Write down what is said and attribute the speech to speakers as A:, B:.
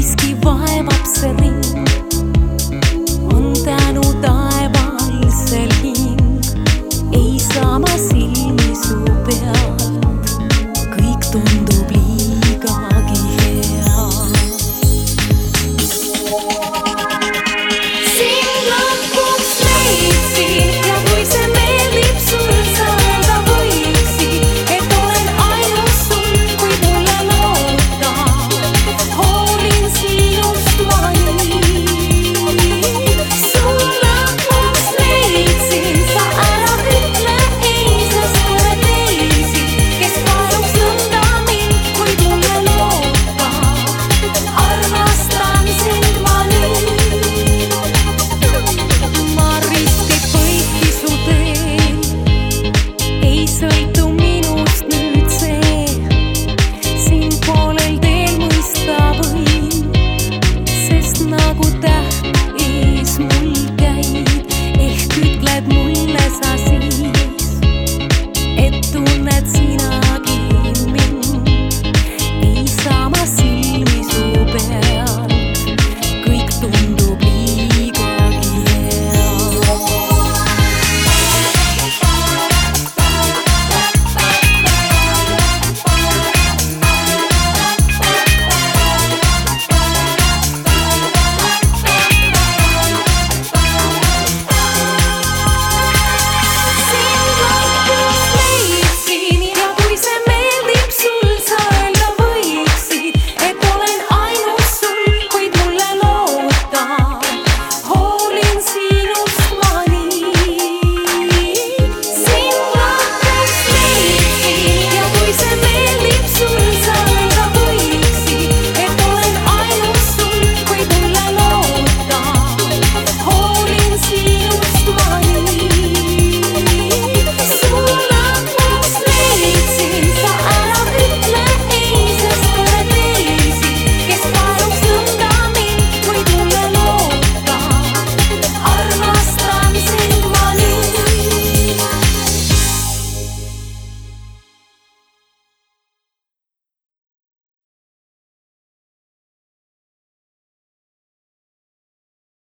A: Whiskey vibe upselling muy lesas.